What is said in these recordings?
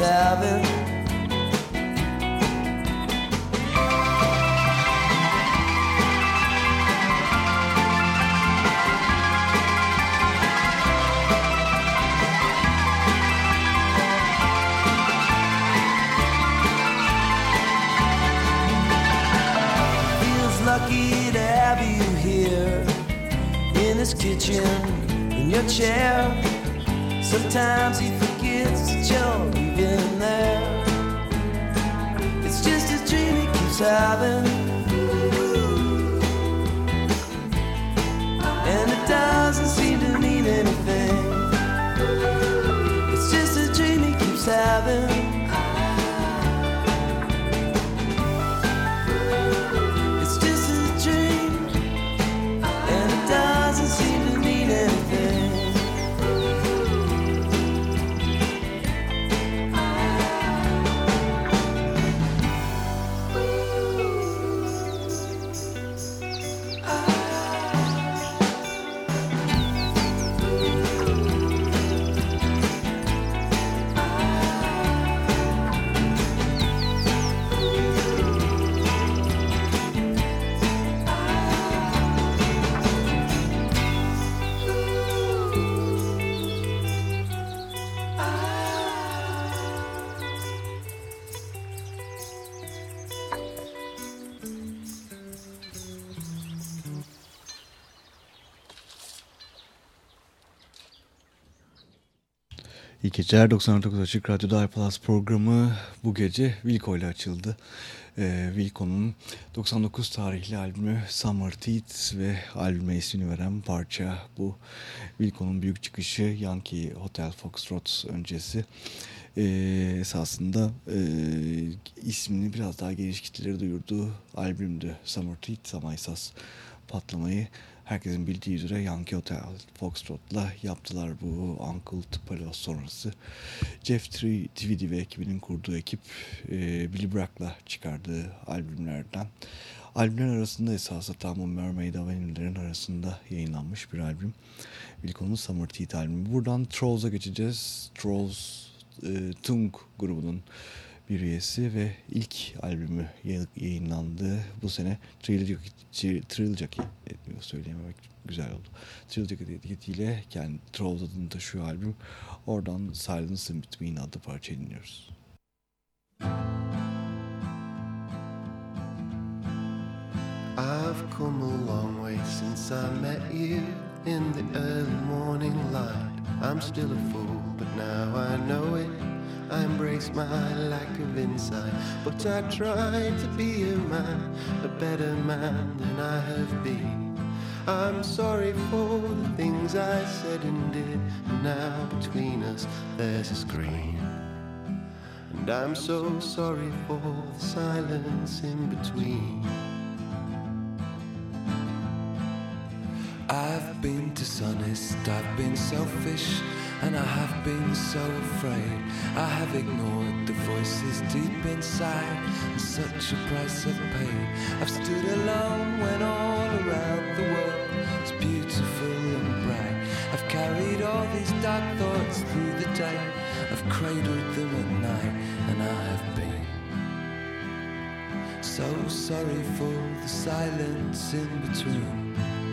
Having. driving geceler 99 Açık Radyo'da iPlus programı bu gece Wilco ile açıldı. Ee, Wilco'nun 99 tarihli albümü Summer Teeth ve albüme ismini veren parça bu. Wilco'nun büyük çıkışı Yankee Hotel Foxtrot öncesi. Ee, esasında e, ismini biraz daha geniş kitlelere duyurduğu albümdü Summer Teeth ama esas patlamayı herkesin bildiği üzere Yankee Hotel Foxtrot'la yaptılar bu Uncle Tupelo sonrası. Jeff Tweedy ve ekibinin kurduğu ekip e, Billy Bragg'la çıkardığı albümlerden. Albümler arasında esasında tam o Mermaid Avenue'lerin arasında yayınlanmış bir albüm. Wilco'nun Summer Teeth albümü. Buradan Trolls'a geçeceğiz. Trolls e, Tung grubunun bir üyesi ve ilk albümü yayınlandı bu sene Trill etmiyor söyleyememek güzel oldu. Trill Jockey etiketiyle kendi Trolls adını taşıyor albüm. Oradan Silence in Between adlı parça dinliyoruz. I've come a long way since I met you in the early morning light. I'm still a fool, but now I know it. I embrace my lack of insight, but I try to be a man, a better man than I have been. I'm sorry for the things I said and did. And now between us there's a screen. And I'm so sorry for the silence in between. I've been dishonest, I've been selfish, and I have been so afraid. I have ignored the voices deep inside, and such a price I've paid. I've stood alone when all around the world is beautiful and bright. I've carried all these dark thoughts through the day, I've cradled them at night, and I have been. So sorry for the silence in between.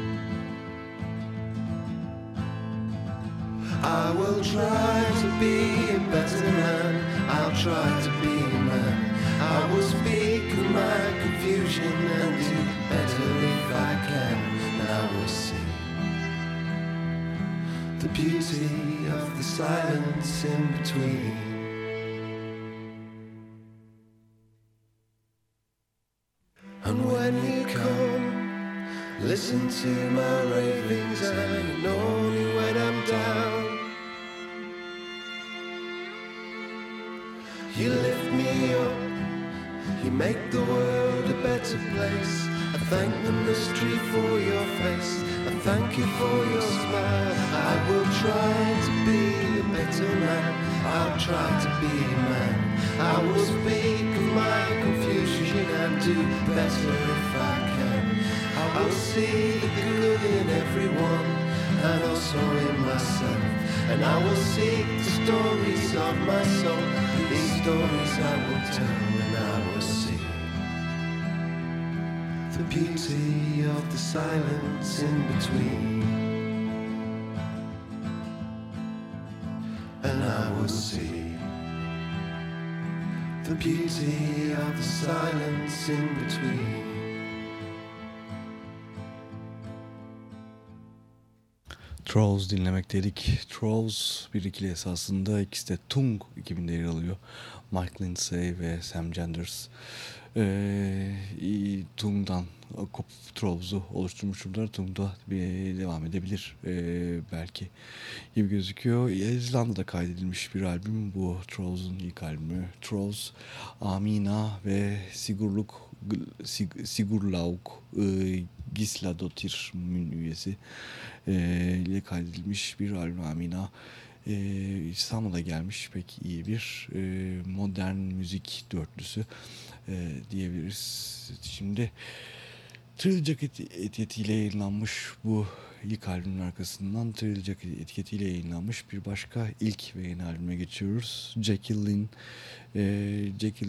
I will try to be a better man. I'll try to be a man. I will speak of my confusion and do better if I can. And I will see the beauty of the silence in between. And when you come, listen to my ravings and only when I'm down. You lift me up, you make the world a better place. I thank the mystery for your face, I thank you for your smile. I will try to be a better man, I'll try to be a man. I will speak of my confusion and do better if I can. I will see the good in everyone and also in myself. And I will seek the stories of my soul. These stories I will tell and I will see the beauty of the silence in between. And I will see the beauty of the silence in between. Trolls dinlemekteydik. Trolls bir ikili esasında ikisi de Tung ekibinde yer alıyor. Mike Lindsay ve Sam Genders. Ee, Tung'dan kopup Trolls'u oluşturmuşlar. Tung'da bir devam edebilir ee, belki gibi gözüküyor. İzlanda'da kaydedilmiş bir albüm bu Trolls'un ilk albümü. Trolls, Amina ve Sigurluk Sig Sigurlaug e, Gisladotir üyesi e, ile kaydedilmiş bir albüm Amina. E, İstanbul'a gelmiş pek iyi bir e, modern müzik dörtlüsü e, diyebiliriz. Şimdi Trill Jacket etiketiyle yayınlanmış bu ilk albümün arkasından Trill Jacket etiketiyle yayınlanmış bir başka ilk ve yeni albüme geçiyoruz. Jackie Lynn. E,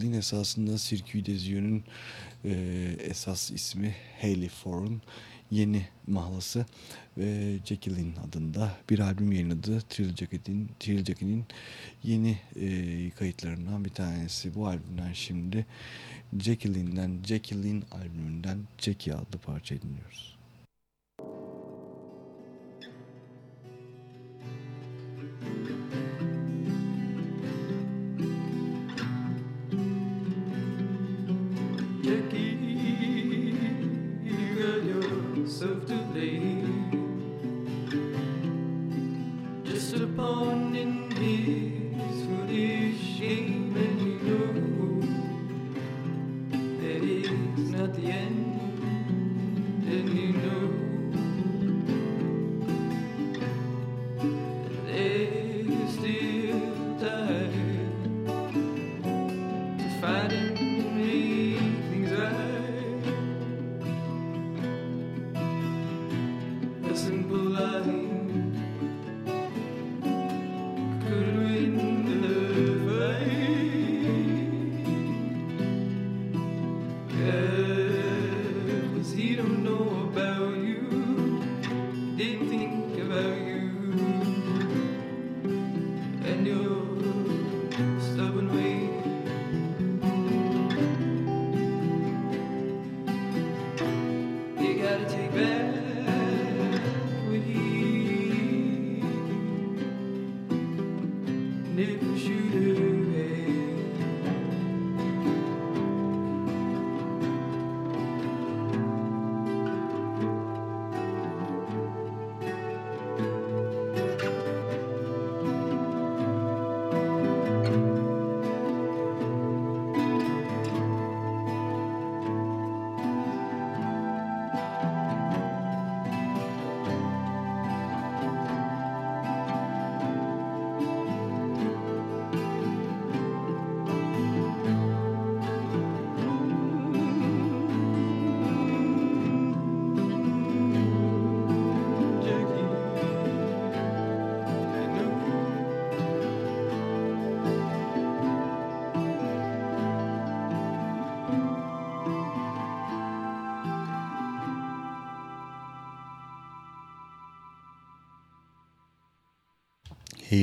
Lynn esasında Circuit Yeux'ün e, esas ismi Haley Fore'un yeni mahlası ve Lynn adında bir albüm yayınladı. Trill Jacket'in Trill Jacket'in yeni e, kayıtlarından bir tanesi. Bu albümden şimdi Jackie Lynn albümünden Jackie adlı parça dinliyoruz.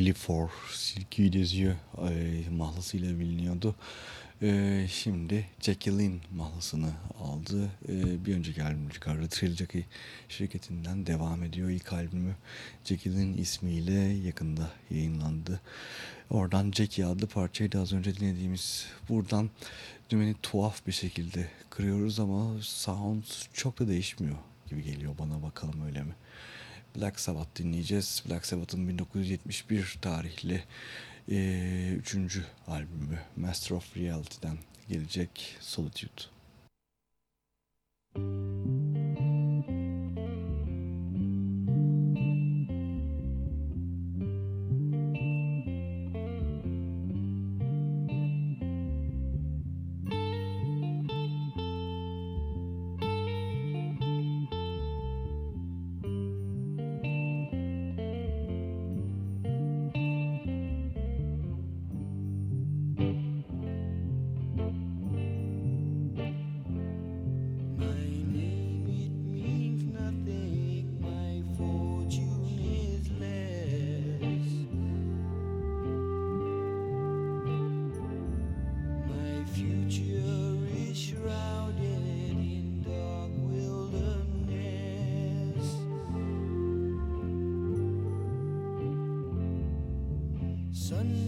Haley for Silky Desio e, mahlasıyla biliniyordu. E, şimdi Jackie Lynn mahlasını aldı. E, bir önceki albümü çıkardı. Trilogy şirketinden devam ediyor. İlk albümü Jackie Lynn ismiyle yakında yayınlandı. Oradan Jackie adlı parçayı da az önce dinlediğimiz buradan dümeni tuhaf bir şekilde kırıyoruz ama sound çok da değişmiyor gibi geliyor bana bakalım öyle mi? Black Sabbath dinleyeceğiz. Black Sabbath'ın 1971 tarihli e, üçüncü albümü Master of Reality'den gelecek Solitude.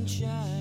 sunshine.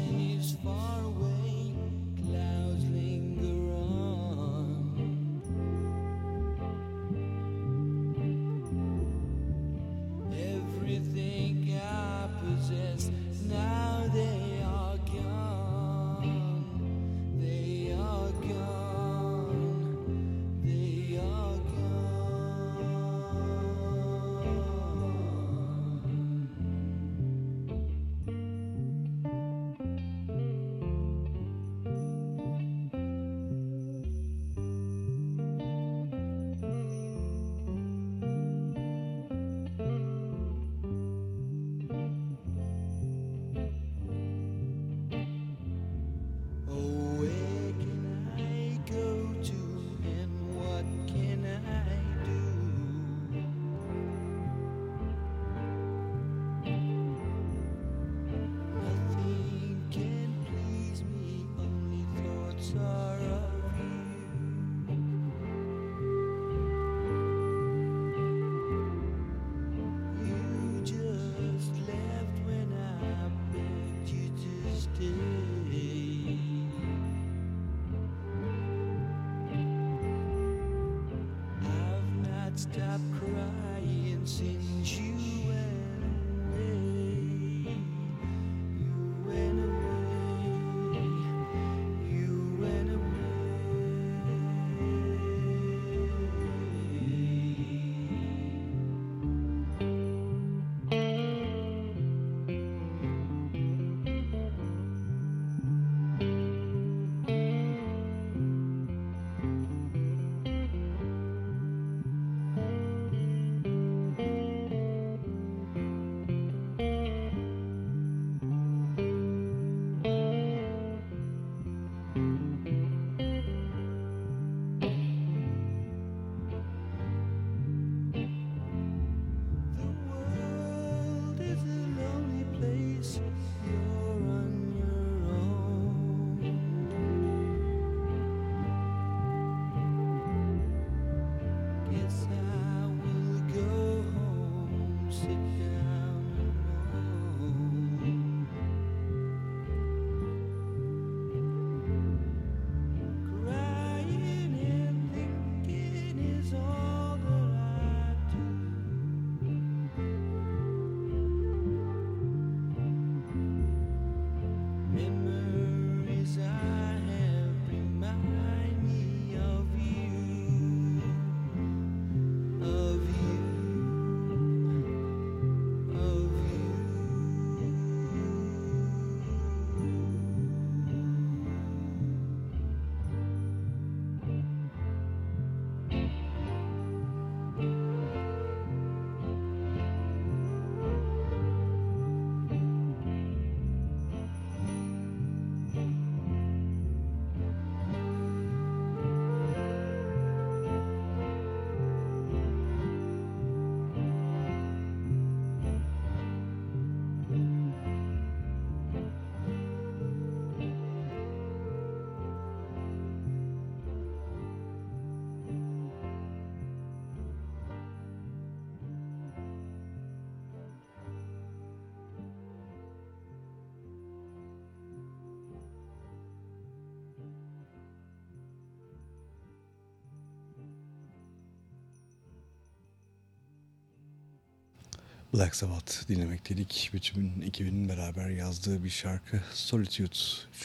Black Sabbath dinlemek dedik. Bütün ekibinin beraber yazdığı bir şarkı Solitude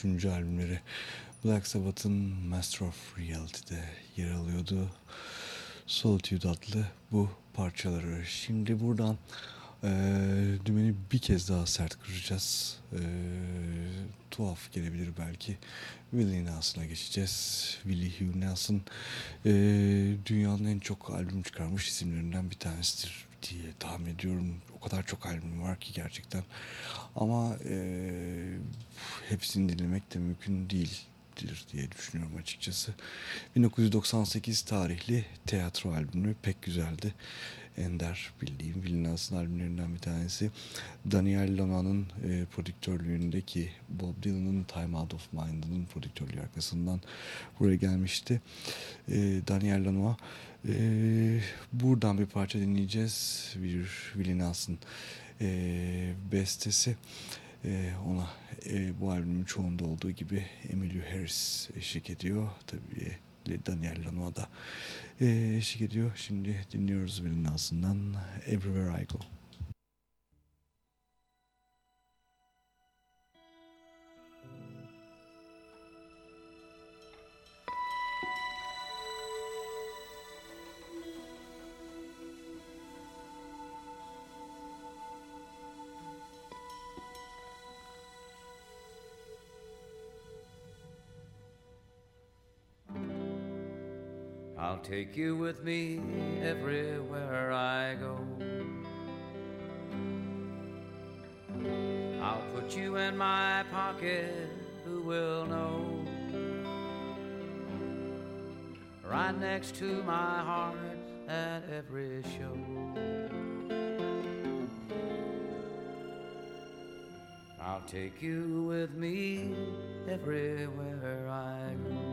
3. albümleri. Black Sabbath'ın Master of Reality'de yer alıyordu. Solitude adlı bu parçaları. Şimdi buradan e, dümeni bir kez daha sert kıracağız. E, tuhaf gelebilir belki. Willie Nelson'a geçeceğiz. Willie Hugh Nelson e, dünyanın en çok albüm çıkarmış isimlerinden bir tanesidir diye tahmin ediyorum. O kadar çok albüm var ki gerçekten. Ama e, hepsini dinlemek de mümkün değil diye düşünüyorum açıkçası. 1998 tarihli tiyatro albümü pek güzeldi. Ender bildiğim Willie Nelson albümlerinden bir tanesi. Daniel Lana'nın e, prodüktörlüğündeki Bob Dylan'ın Time Out of Mind'ın prodüktörlüğü arkasından buraya gelmişti. E, Daniel Lanois e, buradan bir parça dinleyeceğiz. Bir Willie Nelson e, bestesi. E, ona e, bu albümün çoğunda olduğu gibi Emilio Harris eşlik ediyor. Tabii Daniel Lanois da e, eşlik ediyor. Şimdi dinliyoruz Willie Nelson'dan Everywhere I Go. Take you with me everywhere I go. I'll put you in my pocket, who will know? Right next to my heart at every show. I'll take you with me everywhere I go.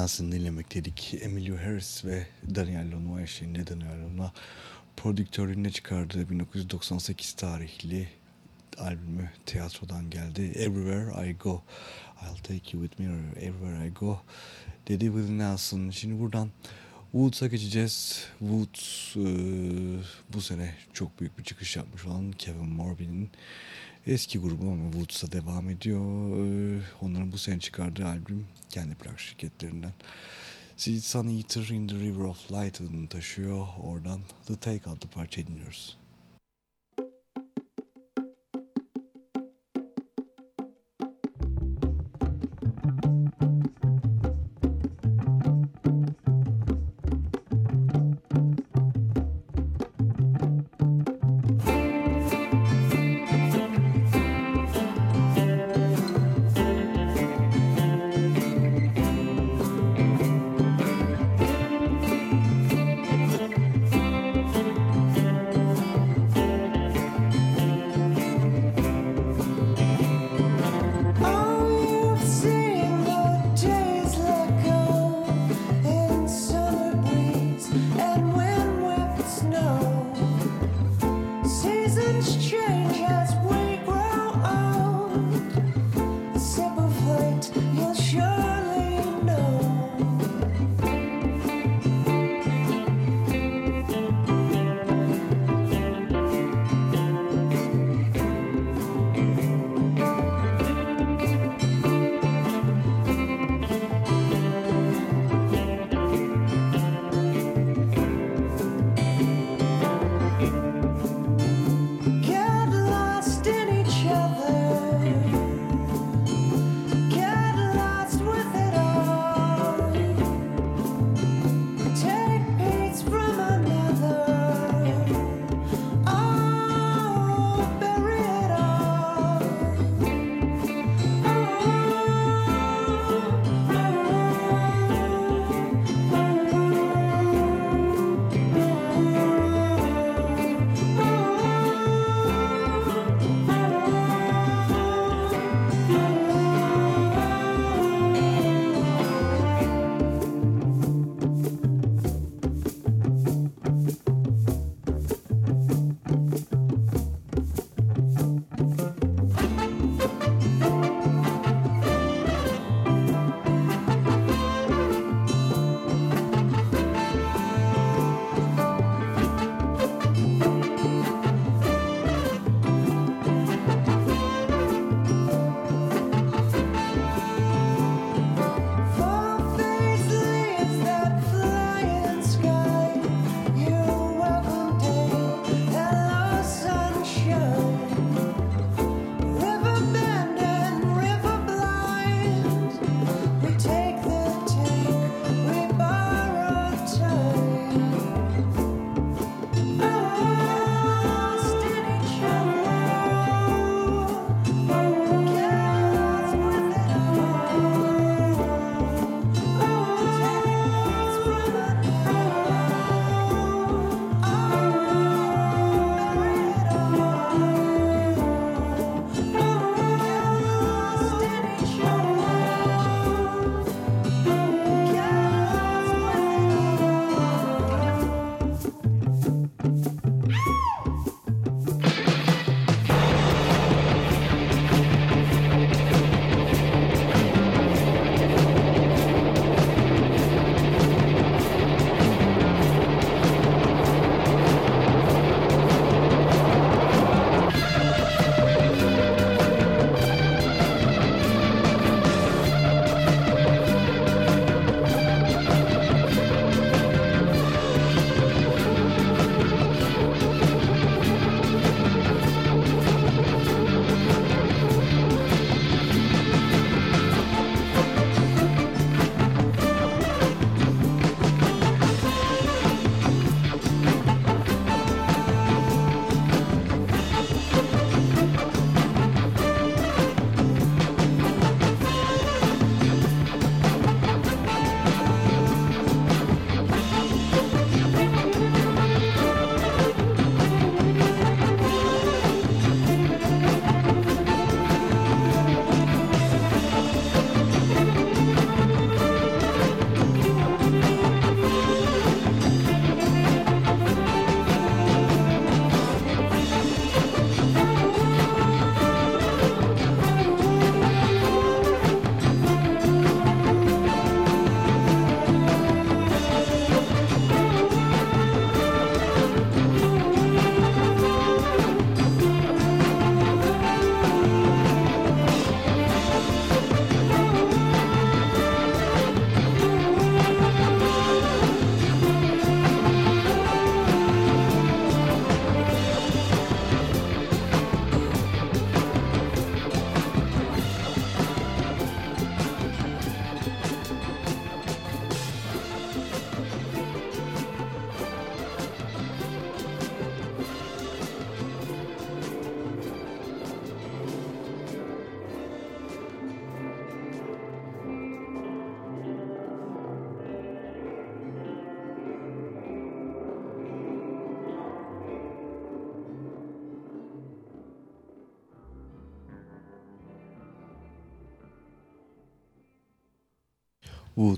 Nelson dinlemek dedik. Emilio Harris ve Daniel Lanois eşliğinde Daniel Lanois prodüktörlüğünde çıkardığı 1998 tarihli albümü tiyatrodan geldi. Everywhere I Go. I'll take you with me everywhere I go. Dedi Willie Nelson. Şimdi buradan Woods'a geçeceğiz. Woods e, bu sene çok büyük bir çıkış yapmış olan Kevin Morby'nin eski grubu ama Woods'a devam ediyor. E, onların bu sene çıkardığı albüm kendi plak şirketlerinden. Seed Sun Eater in the River of Light adını taşıyor. Oradan The Take adlı parça dinliyoruz.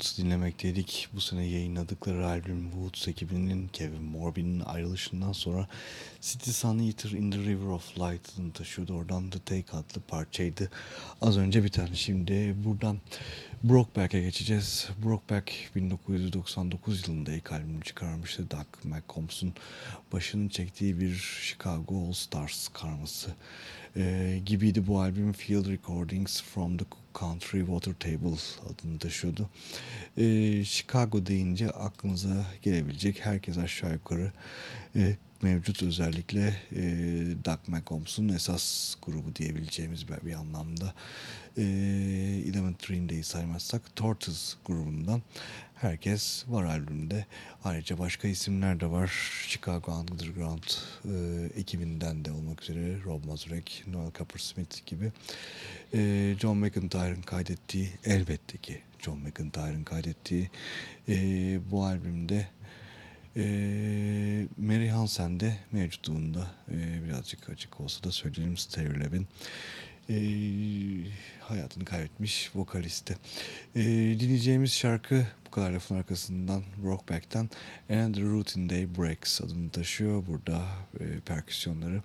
Woods dinlemekteydik. Bu sene yayınladıkları albüm Woods ekibinin Kevin Morby'nin ayrılışından sonra City Sun Eater in the River of Light'ını taşıyordu. Oradan The Take adlı parçaydı. Az önce bir tane şimdi buradan Brokeback'e geçeceğiz. Brokeback 1999 yılında ilk albümünü çıkarmıştı. Doug McCombs'un başının çektiği bir Chicago All Stars karması e, gibiydi bu albüm. Field Recordings from the Country Water Table adını taşıyordu. E, Chicago deyince aklınıza gelebilecek herkes aşağı yukarı e, mevcut özellikle e, Doug McCombs'un esas grubu diyebileceğimiz bir, bir anlamda e, Elementary'indeyi saymazsak Tortoise grubundan herkes var albümde. Ayrıca başka isimler de var. Chicago Underground e, ekibinden de olmak üzere Rob Mazurek, Noel Coppersmith gibi. E, John McIntyre'ın kaydettiği elbette ki John McIntyre'ın kaydettiği e, bu albümde e, Mary Hansen de mevcutluğunda e, birazcık açık olsa da söyleyelim Stereo Levin e, hayatını kaybetmiş vokaliste. E, dinleyeceğimiz şarkı bu kadar lafın arkasından Rockback'ten And the Routine Day Breaks adını taşıyor. Burada e, perküsyonları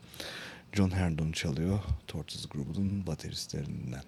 John Herndon çalıyor. Tortoise grubunun bateristlerinden.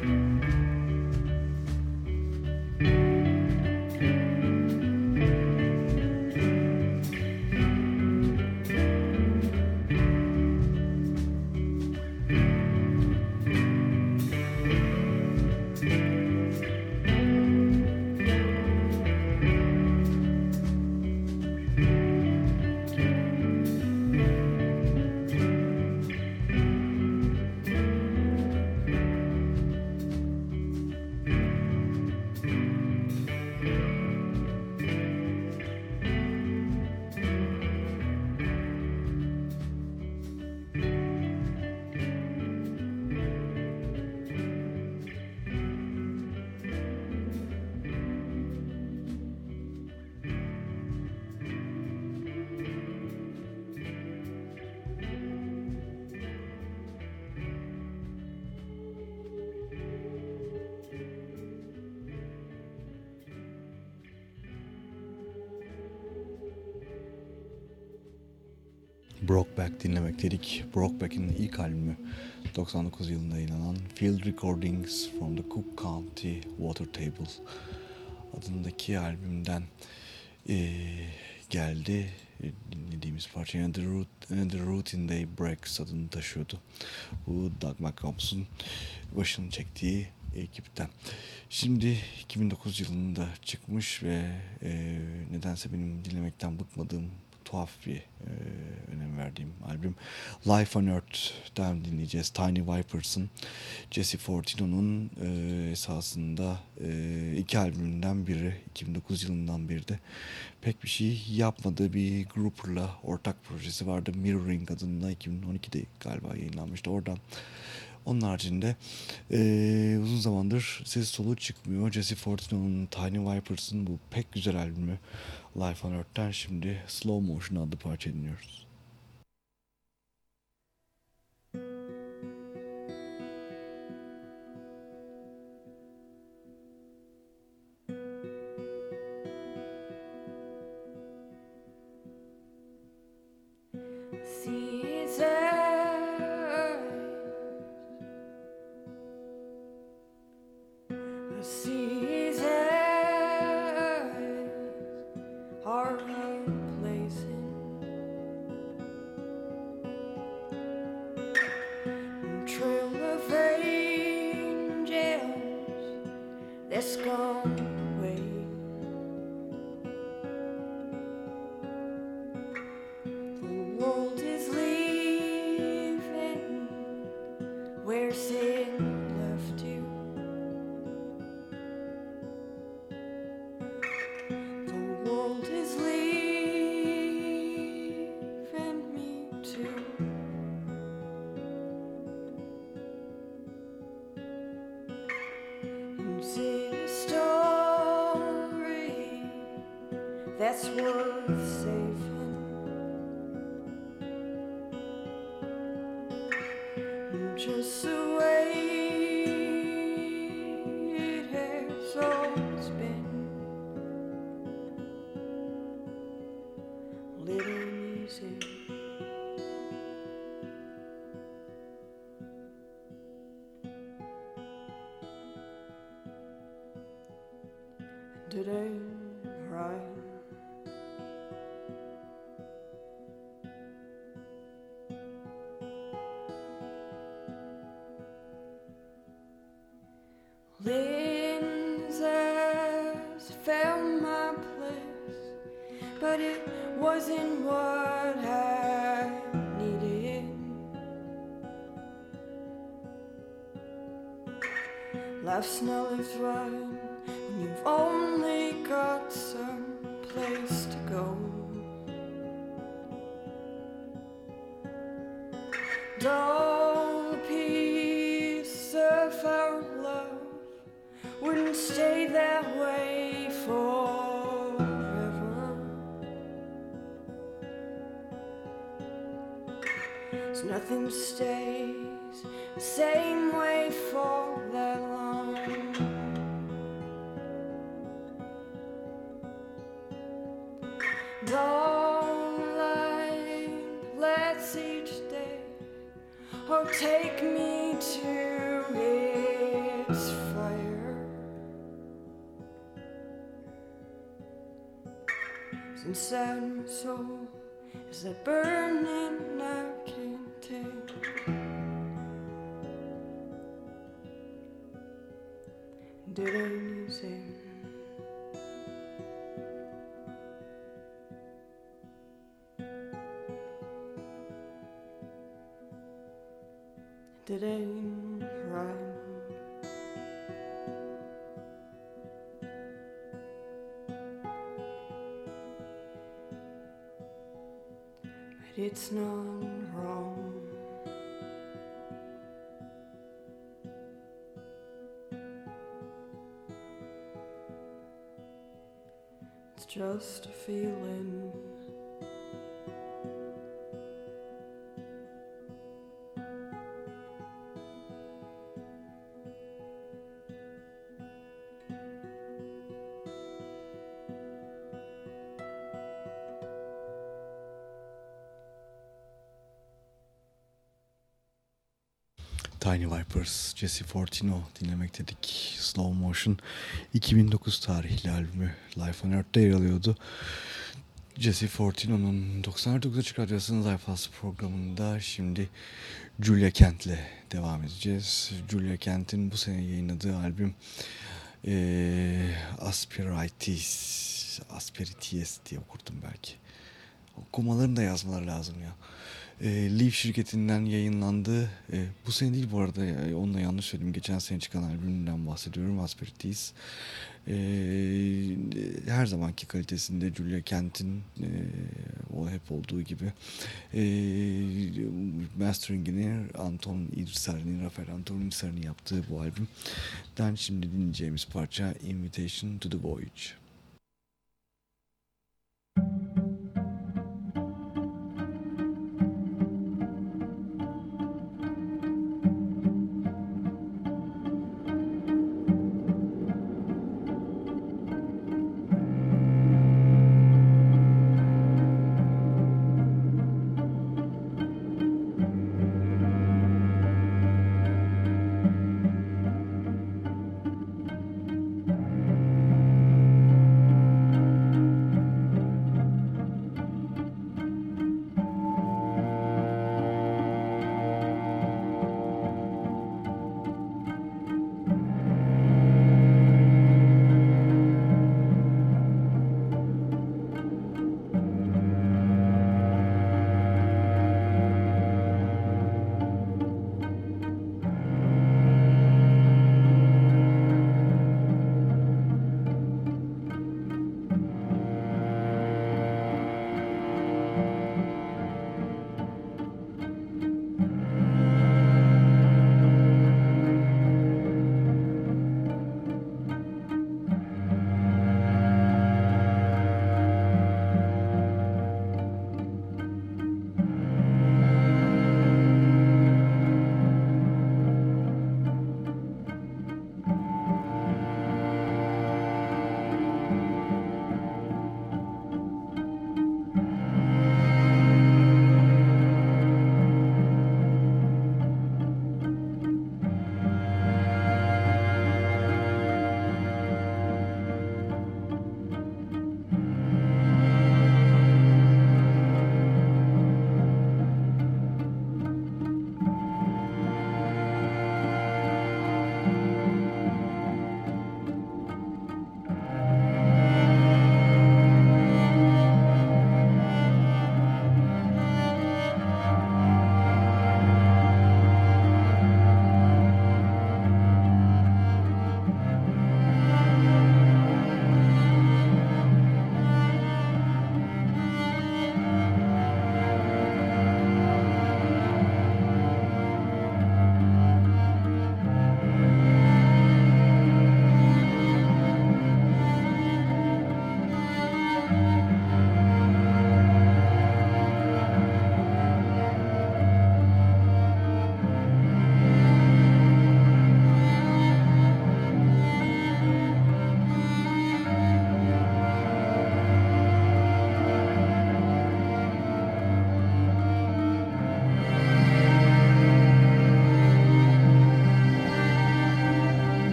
Música Brokeback dinlemek dedik. Brokeback'in ilk albümü 99 yılında yayınlanan Field Recordings from the Cook County Water Table adındaki albümden e, geldi. E, dinlediğimiz parça Another, Root, Another Routine Day Breaks adını taşıyordu. Bu Doug McCombs'un başını çektiği ekipten. Şimdi 2009 yılında çıkmış ve e, nedense benim dinlemekten bıkmadığım tuhaf bir e, önem verdiğim albüm. Life on Earth'ten dinleyeceğiz. Tiny Vipers'ın Jesse Fortino'nun e, esasında e, iki albümünden biri 2009 yılından biri de pek bir şey yapmadığı bir Grouper'la ortak projesi vardı. Mirroring adında 2012'de galiba yayınlanmıştı. Oradan onun haricinde e, uzun zamandır ses solu çıkmıyor. Jesse Fortino'nun Tiny Vipers'ın bu pek güzel albümü Life on Earth'ten şimdi Slow Motion adlı parça dinliyoruz. but it wasn't what I needed. Life's not as run when you've only got some place to go. Don't nothing stays the same way for that long. let's each day, oh, take me to its fire. Inside my soul is that burning you're losing. But it's not. Just a feeling. Tiny Vipers, Jesse Fortino dinlemek dedik. Slow Motion 2009 tarihli albümü Life on Earth'te yer alıyordu. Jesse Fortino'nun 99 Açık Radyosu'nun Plus programında şimdi Julia Kent'le devam edeceğiz. Julia Kent'in bu sene yayınladığı albüm e, Asperities, Asperities diye okurdum belki. Okumalarını da yazmaları lazım ya e, Leaf şirketinden yayınlandı. E, bu sene değil bu arada e, onunla yanlış söyledim. Geçen sene çıkan albümünden bahsediyorum. Asperities. E, her zamanki kalitesinde Julia Kent'in e, o hep olduğu gibi e, masteringini Anton İrsar'ın, Rafael Anton İrsar'ın yaptığı bu albümden şimdi dinleyeceğimiz parça Invitation to the Voyage.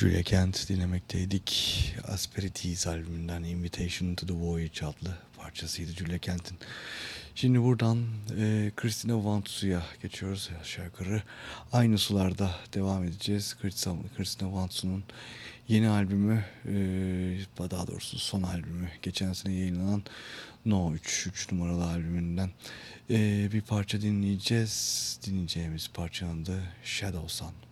Julia Kent dinlemekteydik. Asperities albümünden Invitation to the Voyage adlı parçasıydı Julia Kent'in. Şimdi buradan e, Christina Vantsu'ya geçiyoruz aşağı. Aynı sularda devam edeceğiz. Christina Vantsu'nun yeni albümü, e, daha doğrusu son albümü, geçen sene yayınlanan No 3, 3 numaralı albümünden e, bir parça dinleyeceğiz. Dinleyeceğimiz parçanın da Shadow Sun.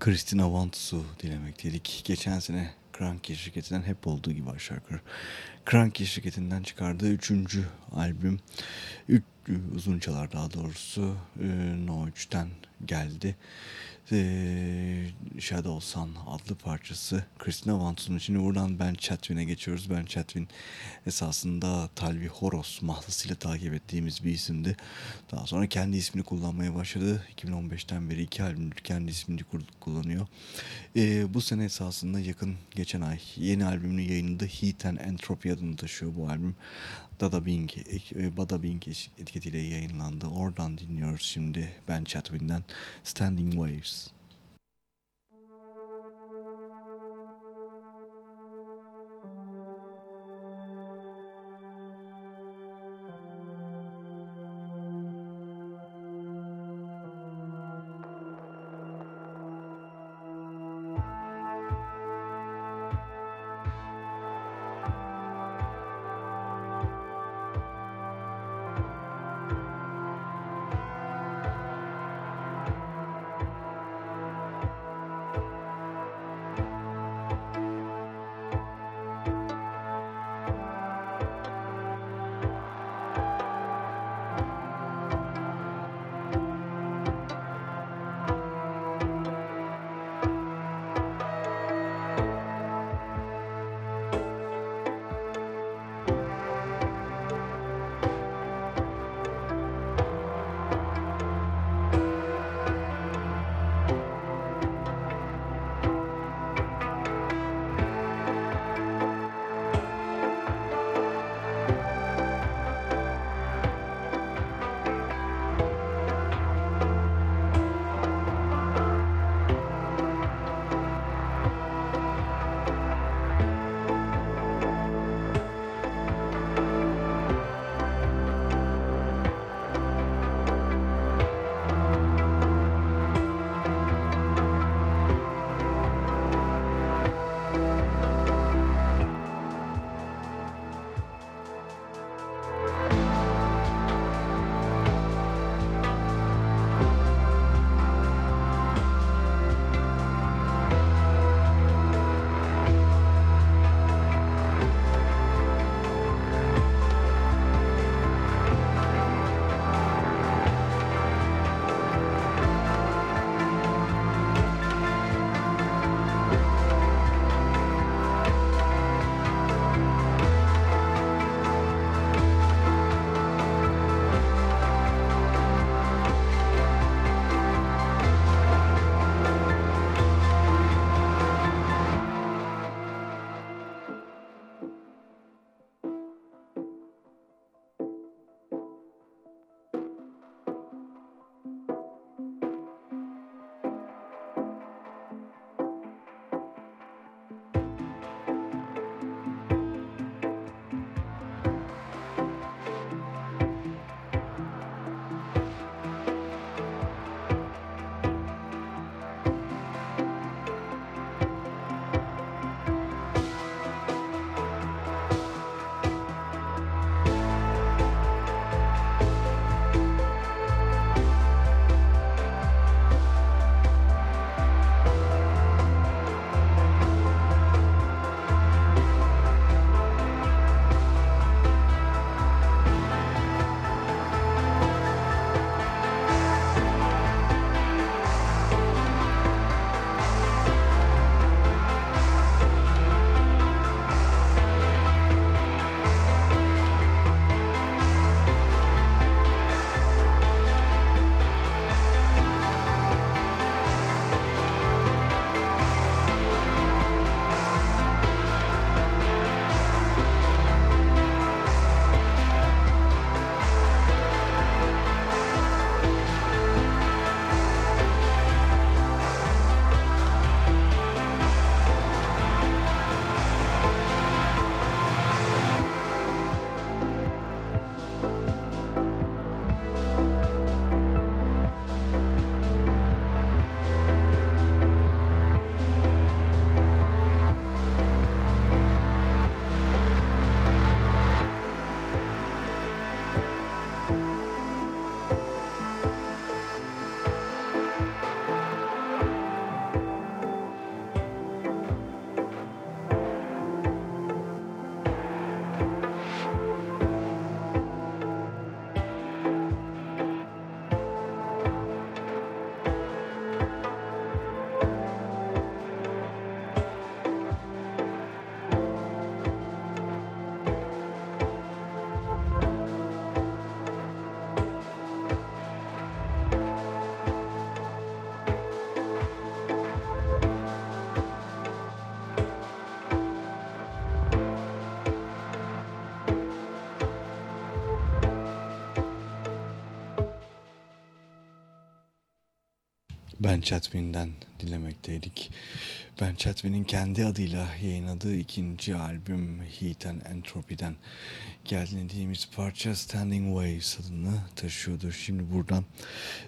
Christina Wantsu dilemekteydik. Geçen sene Cranky şirketinden hep olduğu gibi aşağı yukarı. Cranky şirketinden çıkardığı üçüncü albüm. Üç, uzun çalar daha doğrusu. E, no 3'ten geldi. E, Shadow Sun adlı parçası Christina Wantsu'nun için buradan Ben Chatwin'e geçiyoruz. Ben Chatwin esasında Talvi Horos mahlasıyla takip ettiğimiz bir isimdi. Daha sonra kendi ismini kullanmaya başladı. 2015'ten beri iki albümdür kendi ismini kullanıyor. E, bu sene esasında yakın geçen ay yeni albümünü yayınladı. Heat and Entropy adını taşıyor bu albüm. Dada Bing, e, Bada Bing etiketiyle yayınlandı. Oradan dinliyoruz şimdi Ben Chatwin'den Standing Waves. Ben Chatwin'den dinlemekteydik. Ben Chatwin'in kendi adıyla yayınladığı ikinci albüm Heat and Entropy'den geldiğimiz parça Standing Waves adını taşıyordu. Şimdi buradan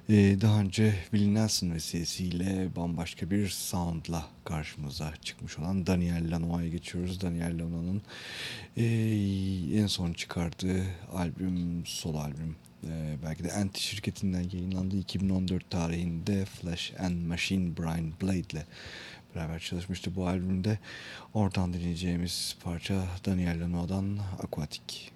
e, daha önce Willie Nelson vesilesiyle bambaşka bir soundla karşımıza çıkmış olan Daniel Lanois'a geçiyoruz. Daniel Lanois'un e, en son çıkardığı albüm, solo albüm ee, belki de Anti şirketinden yayınlandığı 2014 tarihinde Flash and Machine Brian Blade ile beraber çalışmıştı bu albümde. Oradan dinleyeceğimiz parça Daniel Lanois'dan Aquatic.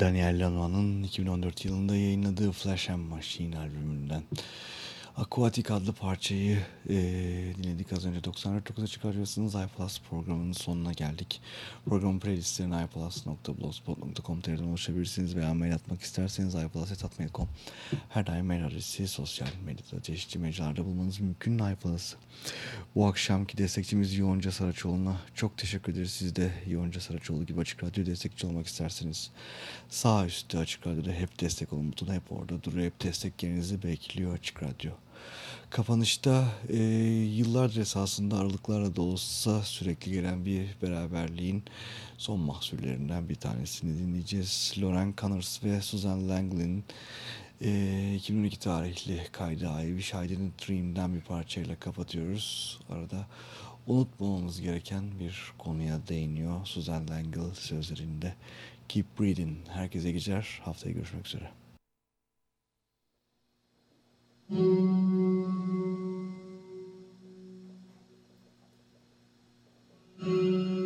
Daniel Lanois'ın 2014 yılında yayınladığı Flash and Machine albümünden. Aquatic adlı parçayı e, dinledik az önce 94.9 Açık Radyosu'nun iPlus programının sonuna geldik. Programın playlistlerine iPlus.blogspot.com.tr'den ulaşabilirsiniz veya mail atmak isterseniz iPlus.mail.com Her daim mail adresi sosyal medyada çeşitli mecralarda bulmanız mümkün iPlus. Bu akşamki destekçimiz Yoğunca Saraçoğlu'na çok teşekkür ederiz. Siz de Yoğunca Saraçoğlu gibi Açık Radyo destekçi olmak isterseniz sağ üstte Açık Radyo'da hep destek olun butonu hep orada duruyor. Hep destek yerinizi bekliyor Açık Radyo. Kapanışta e, yıllardır esasında aralıklarla da olsa sürekli gelen bir beraberliğin son mahsullerinden bir tanesini dinleyeceğiz. Lauren Connors ve Susan Langley'nin e, 2012 tarihli kaydı I Wish I Didn't Dream'den bir parçayla kapatıyoruz. Arada unutmamamız gereken bir konuya değiniyor Susan Langle sözlerinde. Keep breathing. Herkese geceler. Haftaya görüşmek üzere. thank you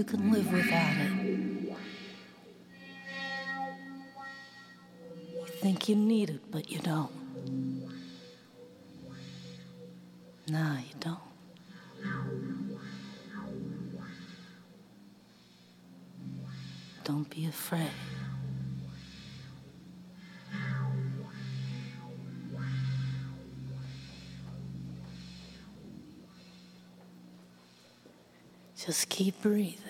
You can live without it. You think you need it, but you don't. No, you don't. Don't be afraid. Just keep breathing.